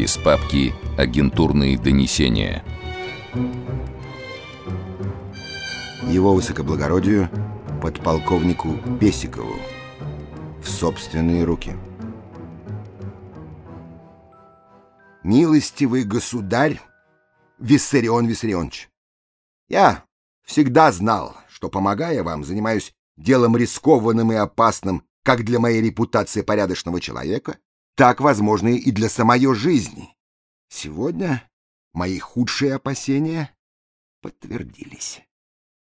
Из папки «Агентурные донесения». Его высокоблагородию, подполковнику Песикову, в собственные руки. Милостивый государь Виссарион Виссарионович, я всегда знал, что, помогая вам, занимаюсь делом рискованным и опасным как для моей репутации порядочного человека, так, возможно, и для самой жизни. Сегодня мои худшие опасения подтвердились.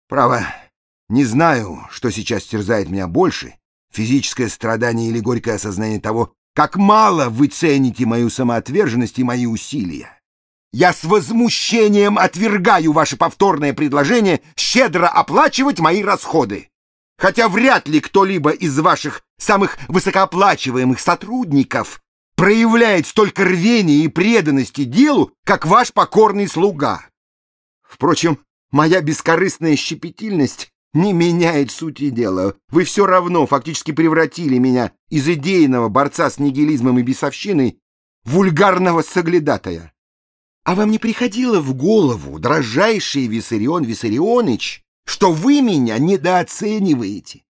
Право, не знаю, что сейчас терзает меня больше, физическое страдание или горькое осознание того, как мало вы цените мою самоотверженность и мои усилия. Я с возмущением отвергаю ваше повторное предложение щедро оплачивать мои расходы. Хотя вряд ли кто-либо из ваших самых высокооплачиваемых сотрудников проявляет столько рвения и преданности делу, как ваш покорный слуга. Впрочем, моя бескорыстная щепетильность не меняет сути дела. Вы все равно фактически превратили меня из идейного борца с нигилизмом и бесовщиной в вульгарного соглядатая. А вам не приходило в голову, дрожайший Виссарион Виссарионыч, что вы меня недооцениваете?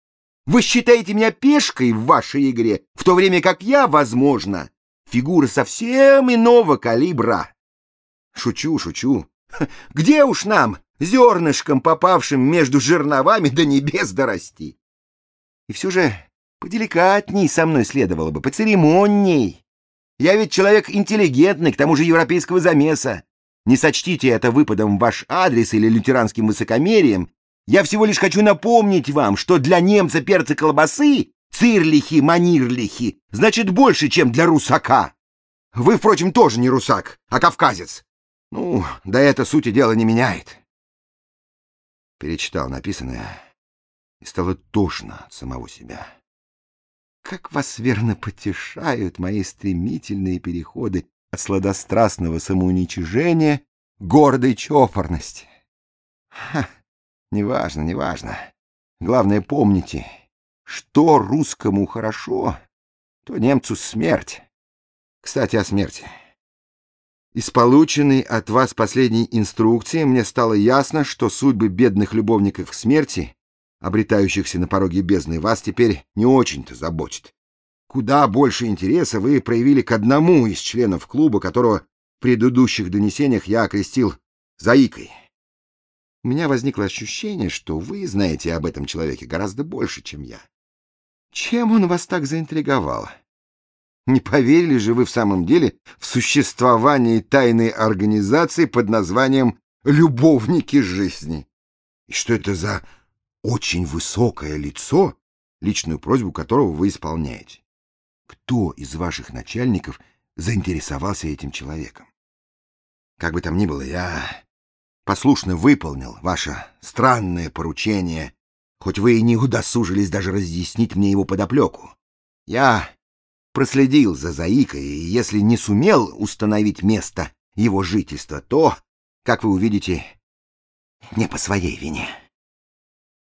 Вы считаете меня пешкой в вашей игре, в то время как я, возможно, фигура совсем иного калибра. Шучу, шучу. Где уж нам, зернышком, попавшим между жерновами до небес дорасти? И все же поделикатней со мной следовало бы, поцеремонней. Я ведь человек интеллигентный, к тому же европейского замеса. Не сочтите это выпадом в ваш адрес или лютеранским высокомерием. Я всего лишь хочу напомнить вам, что для немца перца колбасы цирлихи, манирлихи значит больше, чем для русака. Вы, впрочем, тоже не русак, а кавказец. Ну, да это сути дела не меняет. Перечитал написанное и стало тошно от самого себя. Как вас верно потешают мои стремительные переходы от сладострастного самоуничижения к гордой чопорности. Ха, неважно, неважно. Главное, помните, что русскому хорошо, то немцу смерть. Кстати, о смерти. Из полученной от вас последней инструкции мне стало ясно, что судьбы бедных любовников смерти, обретающихся на пороге бездны, вас теперь не очень-то заботит. Куда больше интереса вы проявили к одному из членов клуба, которого в предыдущих донесениях я окрестил «заикой». У меня возникло ощущение, что вы знаете об этом человеке гораздо больше, чем я. Чем он вас так заинтриговал? Не поверили же вы в самом деле в существование тайной организации под названием «Любовники жизни»? И что это за очень высокое лицо, личную просьбу которого вы исполняете? Кто из ваших начальников заинтересовался этим человеком? Как бы там ни было, я послушно выполнил ваше странное поручение, хоть вы и не удосужились даже разъяснить мне его подоплеку. Я проследил за Заикой, и если не сумел установить место его жительства, то, как вы увидите, не по своей вине.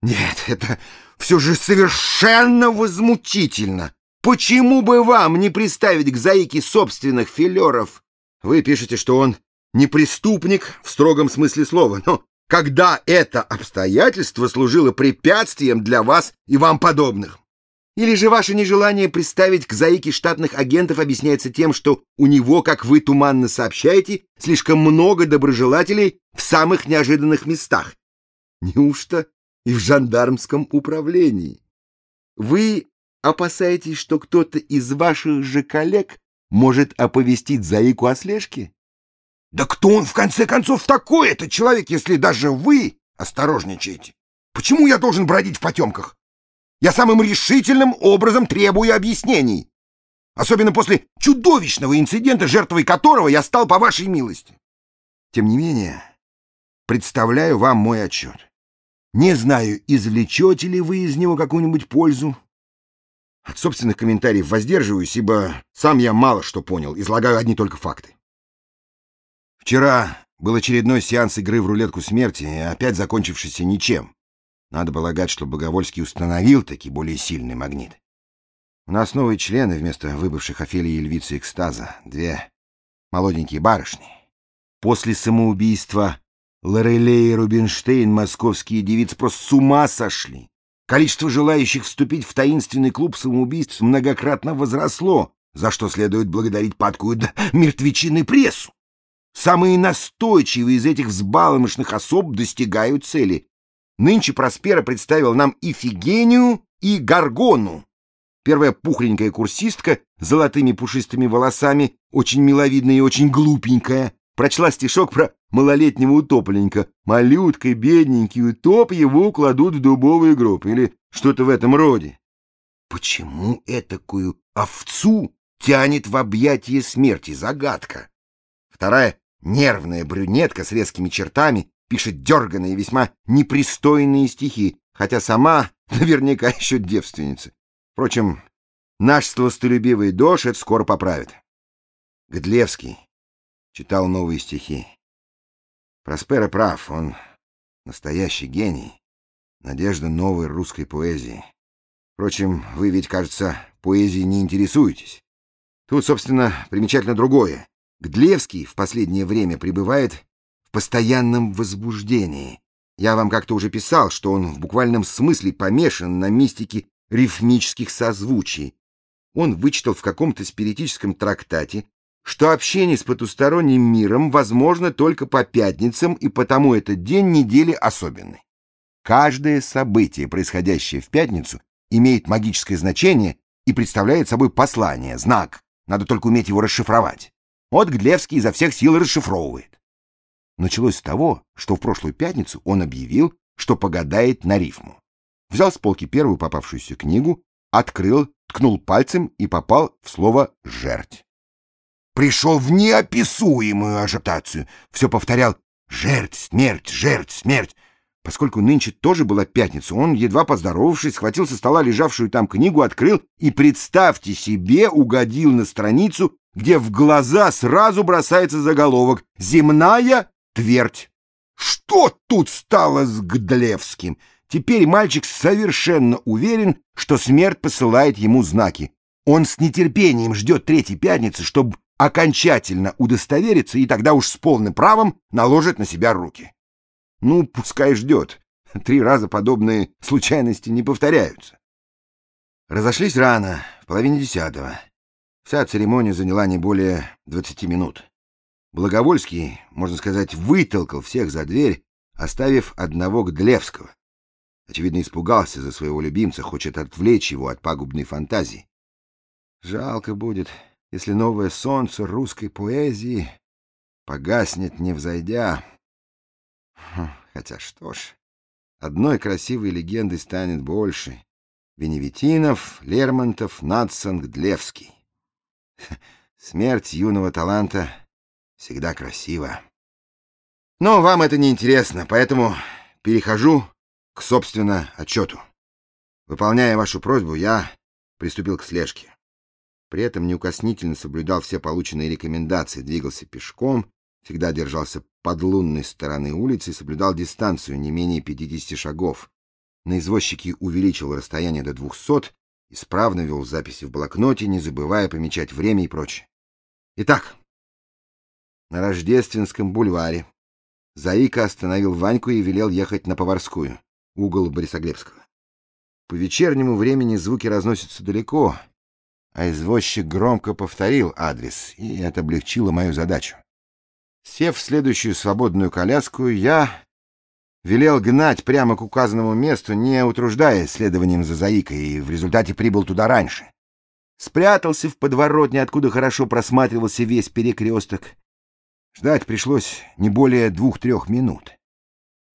Нет, это все же совершенно возмутительно. Почему бы вам не приставить к Заике собственных филеров? Вы пишете, что он не преступник в строгом смысле слова, но когда это обстоятельство служило препятствием для вас и вам подобных? Или же ваше нежелание представить к заике штатных агентов объясняется тем, что у него, как вы туманно сообщаете, слишком много доброжелателей в самых неожиданных местах? Неужто и в жандармском управлении? Вы опасаетесь, что кто-то из ваших же коллег может оповестить заику о слежке? Да кто он, в конце концов, такой, этот человек, если даже вы осторожничаете? Почему я должен бродить в потемках? Я самым решительным образом требую объяснений. Особенно после чудовищного инцидента, жертвой которого я стал по вашей милости. Тем не менее, представляю вам мой отчет. Не знаю, извлечете ли вы из него какую-нибудь пользу. От собственных комментариев воздерживаюсь, ибо сам я мало что понял, излагаю одни только факты. Вчера был очередной сеанс игры в рулетку смерти, опять закончившийся ничем. Надо полагать, что Боговольский установил таки более сильный магнит. У нас новые члены вместо выбывших Офелии и Львицы экстаза. Две молоденькие барышни. После самоубийства Лорелей и Рубинштейн московские девицы просто с ума сошли. Количество желающих вступить в таинственный клуб самоубийств многократно возросло, за что следует благодарить падкую мертвечины прессу. Самые настойчивые из этих взбаломышных особ достигают цели. Нынче Проспера представил нам и Фигению, и Гаргону. Первая пухленькая курсистка с золотыми пушистыми волосами, очень миловидная и очень глупенькая, прочла стишок про малолетнего утопленника. Малютка, бедненький утоп, его кладут в дубовый гроб или что-то в этом роде. Почему этакую овцу тянет в объятия смерти? Загадка. Вторая нервная брюнетка с резкими чертами пишет дерганные, весьма непристойные стихи, хотя сама наверняка еще девственница. Впрочем, наш сластолюбивый Дош это скоро поправит. Гдлевский читал новые стихи. Проспера прав, он настоящий гений, надежда новой русской поэзии. Впрочем, вы ведь, кажется, поэзией не интересуетесь. Тут, собственно, примечательно другое. Гдлевский в последнее время пребывает в постоянном возбуждении. Я вам как-то уже писал, что он в буквальном смысле помешан на мистике рифмических созвучий. Он вычитал в каком-то спиритическом трактате, что общение с потусторонним миром возможно только по пятницам, и потому этот день недели особенный. Каждое событие, происходящее в пятницу, имеет магическое значение и представляет собой послание, знак. Надо только уметь его расшифровать. Вот Гдлевский изо всех сил расшифровывает. Началось с того, что в прошлую пятницу он объявил, что погадает на рифму. Взял с полки первую попавшуюся книгу, открыл, ткнул пальцем и попал в слово «жерть» пришел в неописуемую ажитацию. Все повторял «Жерть, смерть, жерть, смерть». Поскольку нынче тоже была пятница, он, едва поздоровавшись, схватил со стола лежавшую там книгу, открыл и, представьте себе, угодил на страницу, где в глаза сразу бросается заголовок «Земная твердь». Что тут стало с Гдлевским? Теперь мальчик совершенно уверен, что смерть посылает ему знаки. Он с нетерпением ждет третьей пятницы, чтобы окончательно удостовериться и тогда уж с полным правом наложит на себя руки. Ну, пускай ждет. Три раза подобные случайности не повторяются. Разошлись рано, в половине десятого. Вся церемония заняла не более двадцати минут. Благовольский, можно сказать, вытолкал всех за дверь, оставив одного Гдлевского. Очевидно, испугался за своего любимца, хочет отвлечь его от пагубной фантазии. Жалко будет, если новое солнце русской поэзии погаснет, не взойдя. Хм, хотя что ж, одной красивой легендой станет больше. Веневитинов, Лермонтов, Надсон, Гдлевский. Смерть юного таланта всегда красива. Но вам это не интересно, поэтому перехожу к, собственно, отчету. Выполняя вашу просьбу, я приступил к слежке. При этом неукоснительно соблюдал все полученные рекомендации, двигался пешком, всегда держался под лунной стороны улицы и соблюдал дистанцию не менее 50 шагов. На извозчике увеличил расстояние до 200, исправно вел записи в блокноте, не забывая помечать время и прочее. Итак, на Рождественском бульваре Заика остановил Ваньку и велел ехать на Поварскую, угол Борисоглебского. По вечернему времени звуки разносятся далеко — а извозчик громко повторил адрес, и это облегчило мою задачу. Сев в следующую свободную коляску, я велел гнать прямо к указанному месту, не утруждая следованием за заикой, и в результате прибыл туда раньше. Спрятался в подворотне, откуда хорошо просматривался весь перекресток. Ждать пришлось не более двух-трех минут.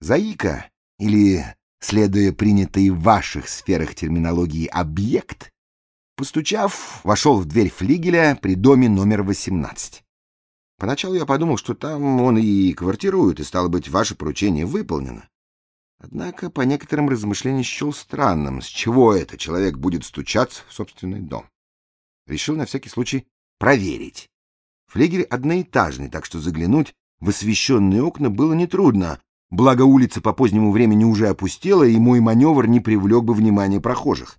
Заика, или, следуя принятой в ваших сферах терминологии, объект, Постучав, вошел в дверь флигеля при доме номер 18. Поначалу я подумал, что там он и квартирует, и, стало быть, ваше поручение выполнено. Однако по некоторым размышлениям счел странным, с чего это человек будет стучаться в собственный дом. Решил на всякий случай проверить. Флигель одноэтажный, так что заглянуть в освещенные окна было нетрудно, благо улица по позднему времени уже опустела, и мой маневр не привлек бы внимания прохожих.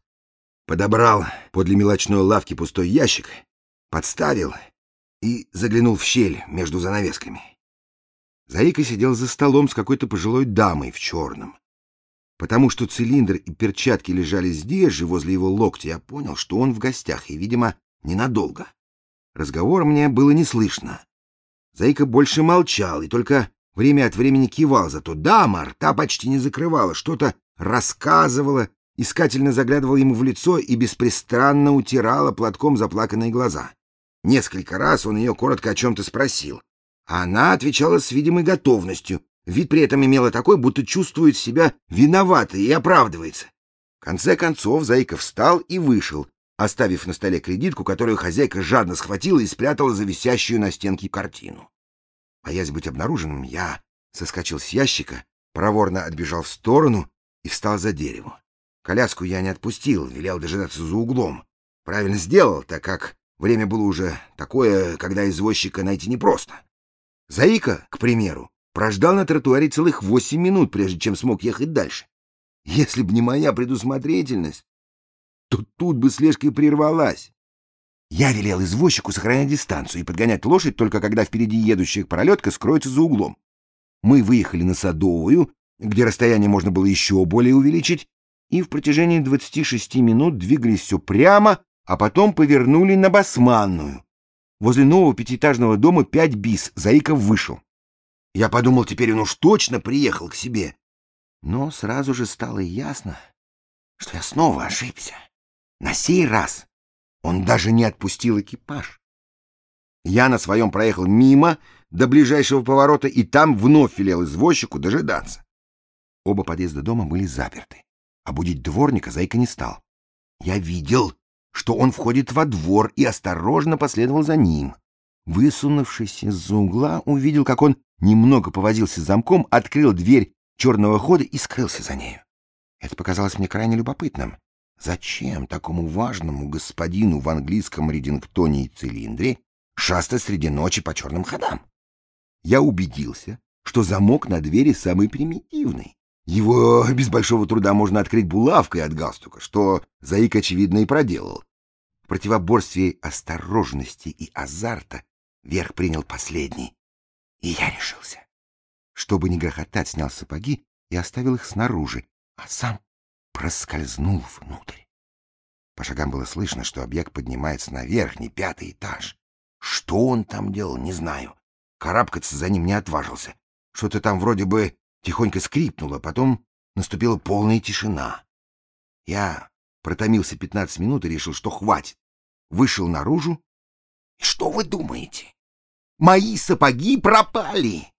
Подобрал подле мелочной лавки пустой ящик, подставил и заглянул в щель между занавесками. Заика сидел за столом с какой-то пожилой дамой в черном. Потому что цилиндр и перчатки лежали здесь же, возле его локтя, я понял, что он в гостях и, видимо, ненадолго. Разговор мне было не слышно. Заика больше молчал и только время от времени кивал, зато дама рта почти не закрывала, что-то рассказывала, искательно заглядывала ему в лицо и беспрестанно утирала платком заплаканные глаза. Несколько раз он ее коротко о чем-то спросил, а она отвечала с видимой готовностью. Вид при этом имела такой, будто чувствует себя виноватой и оправдывается. В конце концов Заика встал и вышел, оставив на столе кредитку, которую хозяйка жадно схватила и спрятала за висящую на стенке картину. Боясь быть обнаруженным, я соскочил с ящика, проворно отбежал в сторону и встал за дерево. Коляску я не отпустил, велел дожидаться за углом. Правильно сделал, так как время было уже такое, когда извозчика найти непросто. Заика, к примеру, прождал на тротуаре целых восемь минут, прежде чем смог ехать дальше. Если б не моя предусмотрительность, то тут бы слежка и прервалась. Я велел извозчику сохранять дистанцию и подгонять лошадь только когда впереди едущая пролетка скроется за углом. Мы выехали на Садовую, где расстояние можно было еще более увеличить, и в протяжении 26 минут двигались все прямо, а потом повернули на Басманную. Возле нового пятиэтажного дома 5 бис Заиков вышел. Я подумал, теперь он уж точно приехал к себе. Но сразу же стало ясно, что я снова ошибся. На сей раз он даже не отпустил экипаж. Я на своем проехал мимо до ближайшего поворота и там вновь велел извозчику дожидаться. Оба подъезда дома были заперты, а будить дворника Зайка не стал. Я видел, что он входит во двор и осторожно последовал за ним. Высунувшись из-за угла, увидел, как он немного повозился замком, открыл дверь черного хода и скрылся за нею. Это показалось мне крайне любопытным. Зачем такому важному господину в английском редингтоне и цилиндре шастать среди ночи по черным ходам? Я убедился, что замок на двери самый примитивный. Его без большого труда можно открыть булавкой от галстука, что Заик, очевидно, и проделал. В противоборстве осторожности и азарта верх принял последний, и я решился. Чтобы не грохотать, снял сапоги и оставил их снаружи, а сам проскользнул внутрь. По шагам было слышно, что объект поднимается на верхний, пятый этаж. Что он там делал, не знаю. Карабкаться за ним не отважился. Что-то там вроде бы тихонько скрипнуло, потом наступила полная тишина. Я протомился пятнадцать минут и решил, что хватит. Вышел наружу. И что вы думаете? Мои сапоги пропали!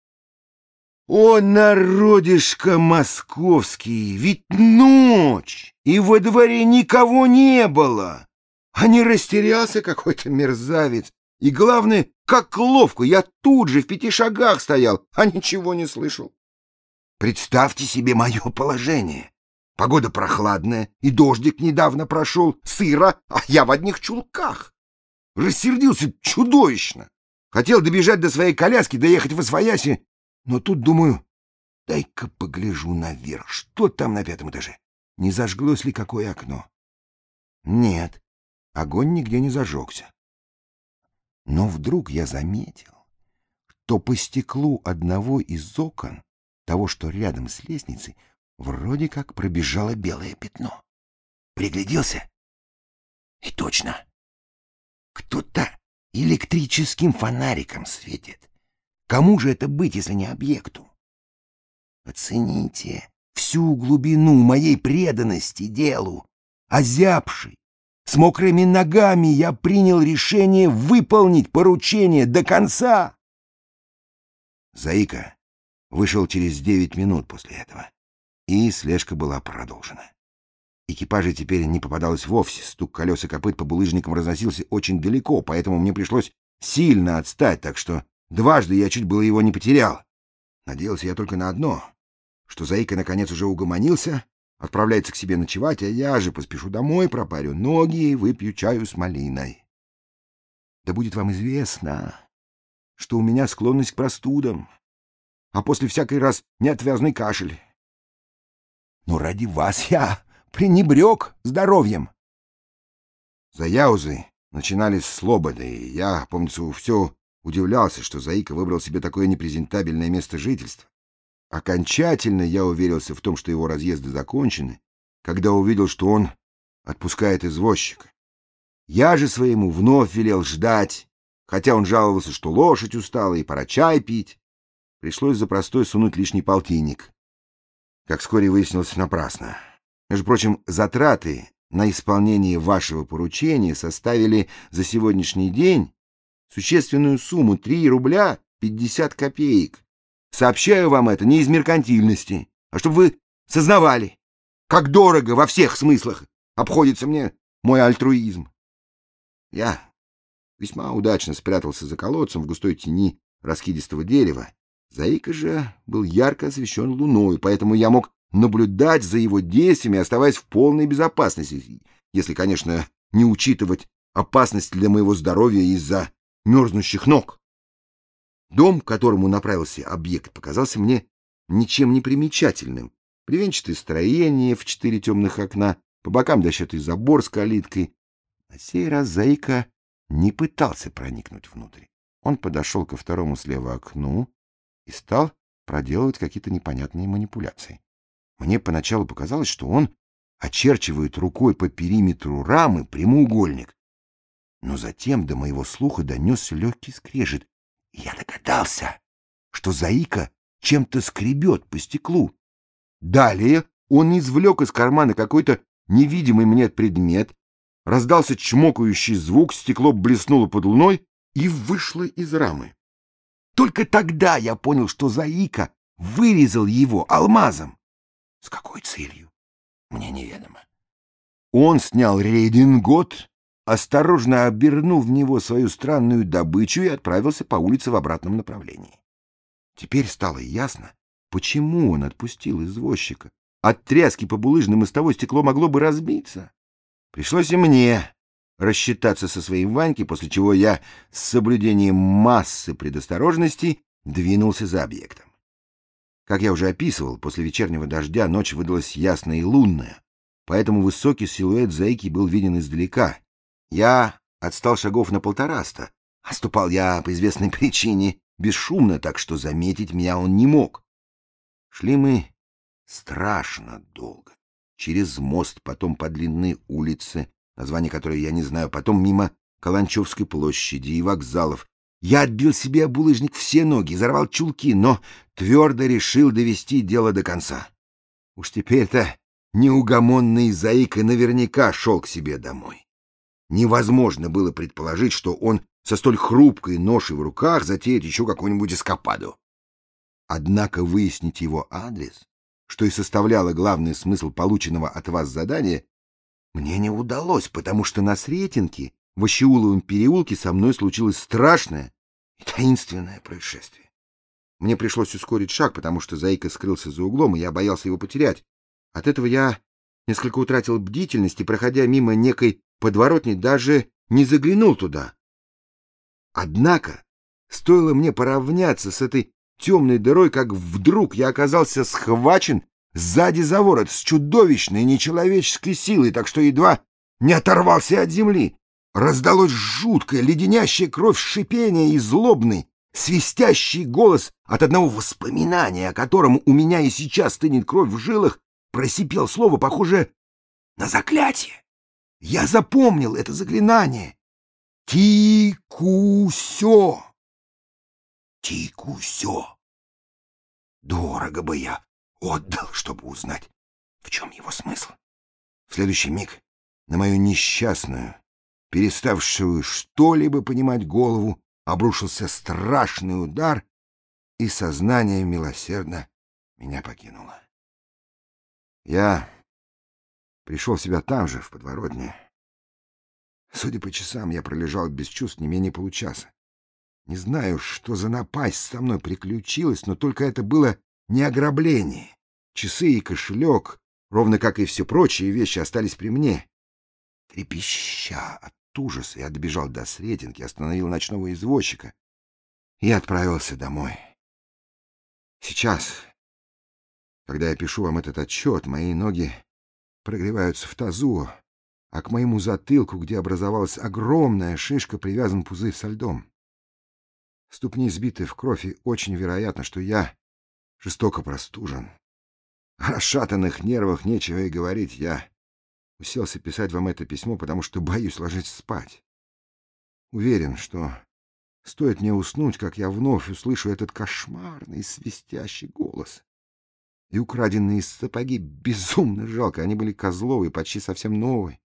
О, народишко московский, ведь ночь, и во дворе никого не было. А не растерялся какой-то мерзавец. И главное, как ловко, я тут же в пяти шагах стоял, а ничего не слышал. Представьте себе мое положение. Погода прохладная, и дождик недавно прошел, сыро, а я в одних чулках. Рассердился чудовищно. Хотел добежать до своей коляски, доехать в Освояси, но тут думаю, дай-ка погляжу наверх, что там на пятом этаже. Не зажглось ли какое окно? Нет, огонь нигде не зажегся. Но вдруг я заметил, что по стеклу одного из окон, того, что рядом с лестницей, вроде как пробежало белое пятно. Пригляделся. И точно. Кто-то электрическим фонариком светит. Кому же это быть, если не объекту? Оцените всю глубину моей преданности делу. Озябший, с мокрыми ногами я принял решение выполнить поручение до конца. Заика вышел через девять минут после этого, и слежка была продолжена. Экипажа теперь не попадалось вовсе, стук колес и копыт по булыжникам разносился очень далеко, поэтому мне пришлось сильно отстать, так что Дважды я чуть было его не потерял. Надеялся я только на одно, что Заика наконец уже угомонился, отправляется к себе ночевать, а я же поспешу домой, пропарю ноги и выпью чаю с малиной. Да будет вам известно, что у меня склонность к простудам, а после всякий раз неотвязный кашель. Но ради вас я пренебрег здоровьем. За яузы начинались слободы, и я, помнится, все удивлялся, что Заика выбрал себе такое непрезентабельное место жительства. Окончательно я уверился в том, что его разъезды закончены, когда увидел, что он отпускает извозчика. Я же своему вновь велел ждать, хотя он жаловался, что лошадь устала и пора чай пить. Пришлось за простой сунуть лишний полтинник. Как вскоре выяснилось, напрасно. Между прочим, затраты на исполнение вашего поручения составили за сегодняшний день существенную сумму 3 рубля 50 копеек. Сообщаю вам это не из меркантильности, а чтобы вы сознавали, как дорого во всех смыслах обходится мне мой альтруизм. Я весьма удачно спрятался за колодцем в густой тени раскидистого дерева. Заика же был ярко освещен луной, поэтому я мог наблюдать за его действиями, оставаясь в полной безопасности, если, конечно, не учитывать опасность для моего здоровья из-за мерзнущих ног. Дом, к которому направился объект, показался мне ничем не примечательным. Привенчатое строение в четыре темных окна, по бокам дощатый забор с калиткой. На сей раз Заика не пытался проникнуть внутрь. Он подошел ко второму слева окну и стал проделывать какие-то непонятные манипуляции. Мне поначалу показалось, что он очерчивает рукой по периметру рамы прямоугольник. Но затем до моего слуха донесся легкий скрежет, и я догадался, что Заика чем-то скребет по стеклу. Далее он извлек из кармана какой-то невидимый мне предмет, раздался чмокающий звук, стекло блеснуло под луной и вышло из рамы. Только тогда я понял, что Заика вырезал его алмазом. С какой целью? Мне неведомо. Он снял рейдингот, осторожно обернул в него свою странную добычу и отправился по улице в обратном направлении. Теперь стало ясно, почему он отпустил извозчика. От тряски по булыжным мостовой стекло могло бы разбиться. Пришлось и мне рассчитаться со своим Ванькой, после чего я с соблюдением массы предосторожностей двинулся за объектом. Как я уже описывал, после вечернего дождя ночь выдалась ясная и лунная, поэтому высокий силуэт зайки был виден издалека. Я отстал шагов на полтораста, а ступал я по известной причине бесшумно, так что заметить меня он не мог. Шли мы страшно долго, через мост, потом по длинной улице, название которой я не знаю, потом мимо Каланчевской площади и вокзалов, я отбил себе булыжник все ноги, взорвал чулки, но твердо решил довести дело до конца. Уж теперь-то неугомонный заика наверняка шел к себе домой. Невозможно было предположить, что он со столь хрупкой ношей в руках затеет еще какую-нибудь эскападу. Однако выяснить его адрес, что и составляло главный смысл полученного от вас задания, мне не удалось, потому что на Сретенке в Ощеуловом переулке со мной случилось страшное и таинственное происшествие. Мне пришлось ускорить шаг, потому что Заика скрылся за углом, и я боялся его потерять. От этого я несколько утратил бдительность и, проходя мимо некой подворотни, даже не заглянул туда. Однако, стоило мне поравняться с этой темной дырой, как вдруг я оказался схвачен сзади за ворот с чудовищной нечеловеческой силой, так что едва не оторвался от земли. Раздалось жуткое, леденящее кровь шипение и злобный, свистящий голос от одного воспоминания, о котором у меня и сейчас стынет кровь в жилах, просипел слово, похожее на заклятие. Я запомнил это заклинание. Ти-ку-сё. Ти-ку-сё. Дорого бы я отдал, чтобы узнать, в чем его смысл. В следующий миг на мою несчастную, переставшую что-либо понимать голову, обрушился страшный удар, и сознание милосердно меня покинуло. Я пришел в себя там же, в подворотне. Судя по часам, я пролежал без чувств не менее получаса. Не знаю, что за напасть со мной приключилась, но только это было не ограбление. Часы и кошелек, ровно как и все прочие вещи, остались при мне. Трепеща от ужаса, я добежал до Сретенки, остановил ночного извозчика и отправился домой. Сейчас, когда я пишу вам этот отчет, мои ноги прогреваются в тазу, а к моему затылку, где образовалась огромная шишка, привязан пузырь со льдом. Ступни сбиты в кровь, и очень вероятно, что я жестоко простужен. О расшатанных нервах нечего и говорить. Я уселся писать вам это письмо, потому что боюсь ложиться спать. Уверен, что стоит мне уснуть, как я вновь услышу этот кошмарный свистящий голос. И украденные сапоги безумно жалко, они были козловые, почти совсем новые.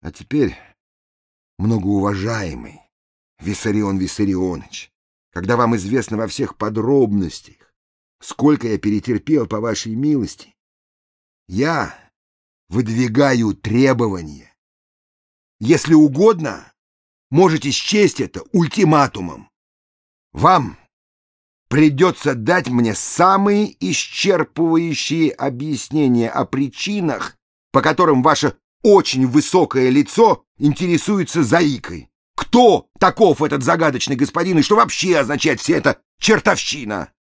А теперь, многоуважаемый Виссарион Виссарионович, когда вам известно во всех подробностях, сколько я перетерпел по вашей милости, я выдвигаю требования. Если угодно, можете счесть это ультиматумом. Вам придется дать мне самые исчерпывающие объяснения о причинах, по которым ваше очень высокое лицо интересуется заикой. Кто таков этот загадочный господин и что вообще означает вся эта чертовщина?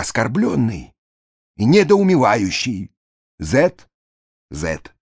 Оскорбленный и недоумевающий. Z. Z.